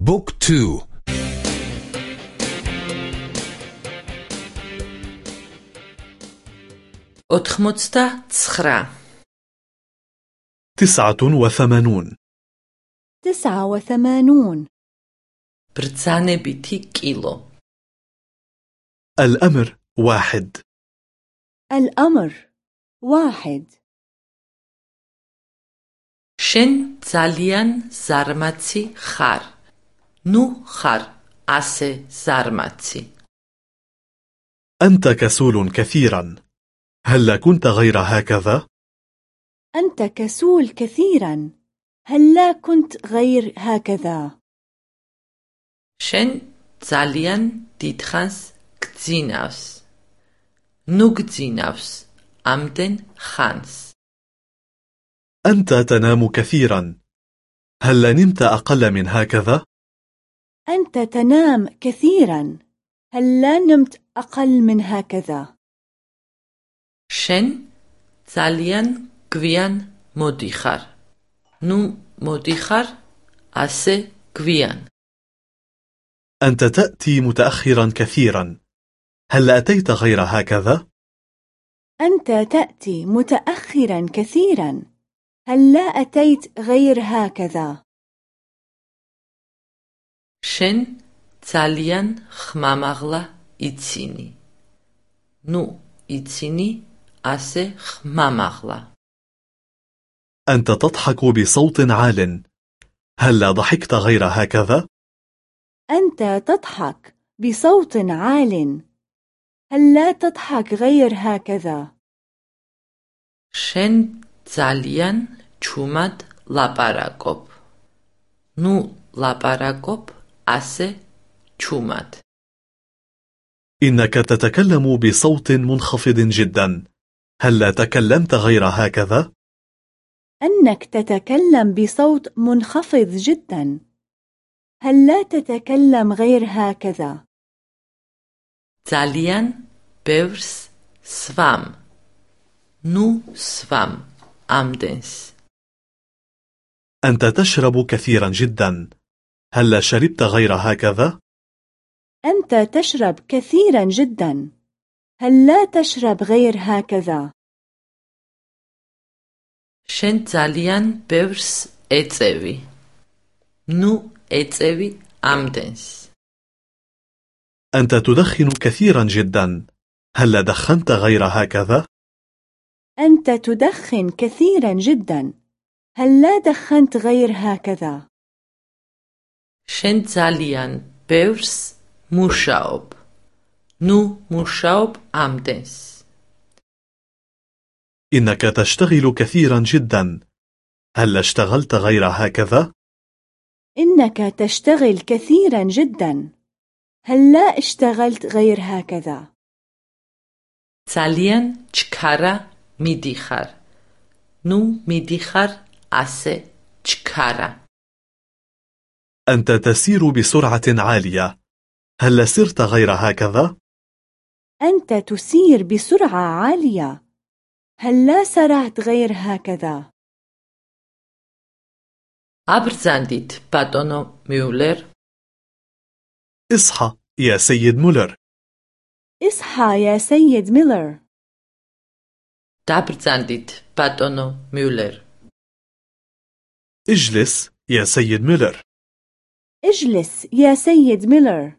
بوك تو. أتخمتستا تسخرا. تسعة وثمانون. تسعة وثمانون. برتساني بيتي كيلو. الأمر واحد. الأمر واحد. შენ ძალიან ზარმაცი ხარ. ნუ ხარ ასე ზარმაცი. أنت كسول كثيرا. هل كنت غير هكذا؟ أنت كسول كثيرا. هل لا كنت غير هكذا؟ შენ ძალიან დიდხანს გძინავს. ნუ გძინავს ამდენ ხანს. أنت تنام كثيرا. هل نمت أقل من هكذا؟ أنت تنام كثيرا. هل لا نمت أقل من هكذا؟ شن ძალიან გვიან მოდიხარ. نو მოდიხარ ასე გვიან. أنت تأتي متأخرا كثيرا. هل أتيت غير هكذا؟ أنت تأتي متأخرا كثيرا. هل لا أتيت غير هكذا؟ شن ძალიან ხმამაღლა იცინი. نو იცინი ასე ხმამაღლა. أنت تضحك بصوت عال. هل لا ضحكت غير هكذا؟ أنت تضحك بصوت عال. هل لا تضحك غير هكذا؟ شن ძალიან ჩუმად ლაპარაკობ. ნუ ლაპარაკობ ასე ჩუმად. إنك تتكلم بصوت منخفض جدا. هل لا تكلمت غير هكذا؟ أنك تتكلم بصوت منخفض جدا. هل لا تتكلم غير هكذا؟ ძალიან ბევრს სვამ. ნუ სვამ. ამდენს. أنت تشرب كثيرا جدا. هل شربت غير هكذا؟ أنت تشرب كثيرا جدا. هل لا تشرب غير هكذا؟ შენ ძალიან ბევრს ეწევი. ნუ ეწევი ამდენს. أنت تدخن كثيرا جدا. هل دخنت غير هكذا؟ أنت تدخن كثيرا جدا. هل لا دخنت غير هكذا؟ შენ ძალიან ბევრს მუშაობ. ნუ მუშაობ ამდენს. إنك تشتغل كثيرا جدا. هل اشتغلت غير هكذا؟ إنك تشتغل كثيرا جدا. هل لا اشتغلت غير هكذا؟ ძალიან ჩქარა მიდიხარ. ნუ მიდიხარ ასე ჩქარა. أنت تسير بسرعة عالية. هل سرت غير هكذا؟ أنت تسير بسرعة عالية. هل لا سرعت غير هكذا؟ أبرزانديت باتونو ميولر اصحى يا سيد مولر. اصحى يا سيد ميلر. დაბრძანდით, ბატონო მიულერ. اجلس يا سيد ميلر. اجلس يا سيد ميلر.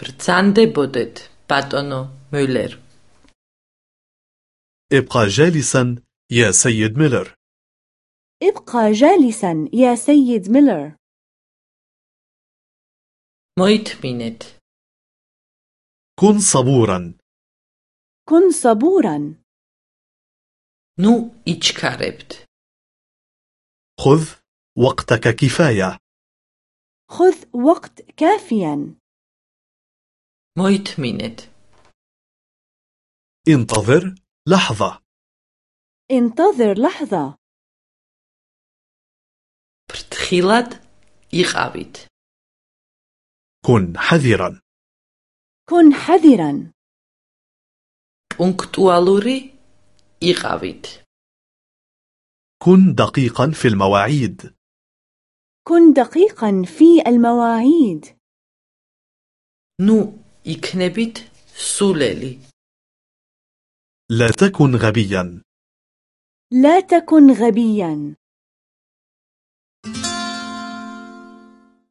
ბრძანდებოდეთ, ბატონო მიულერ. ابقى جالسا يا سيد ميلر. ابقى جالسا يا سيد ميلر. მოითმინეთ. كن صبورا. كن صبورا. نو iჩქარებთ. خذ وقتك كفاية. خذ وقت كافيا. მოითმინეთ. انتظر لحظة. انتظر لحظة. ფრთხილად იყავით. كن حذرا. كن حذرا. პუნქტუალური იყავით. كن دقيقا في المواعيد. كن دقيقا في المواعيد. نو იქნებით سوليلي لا تكن غبيا. لا تكن غبيا.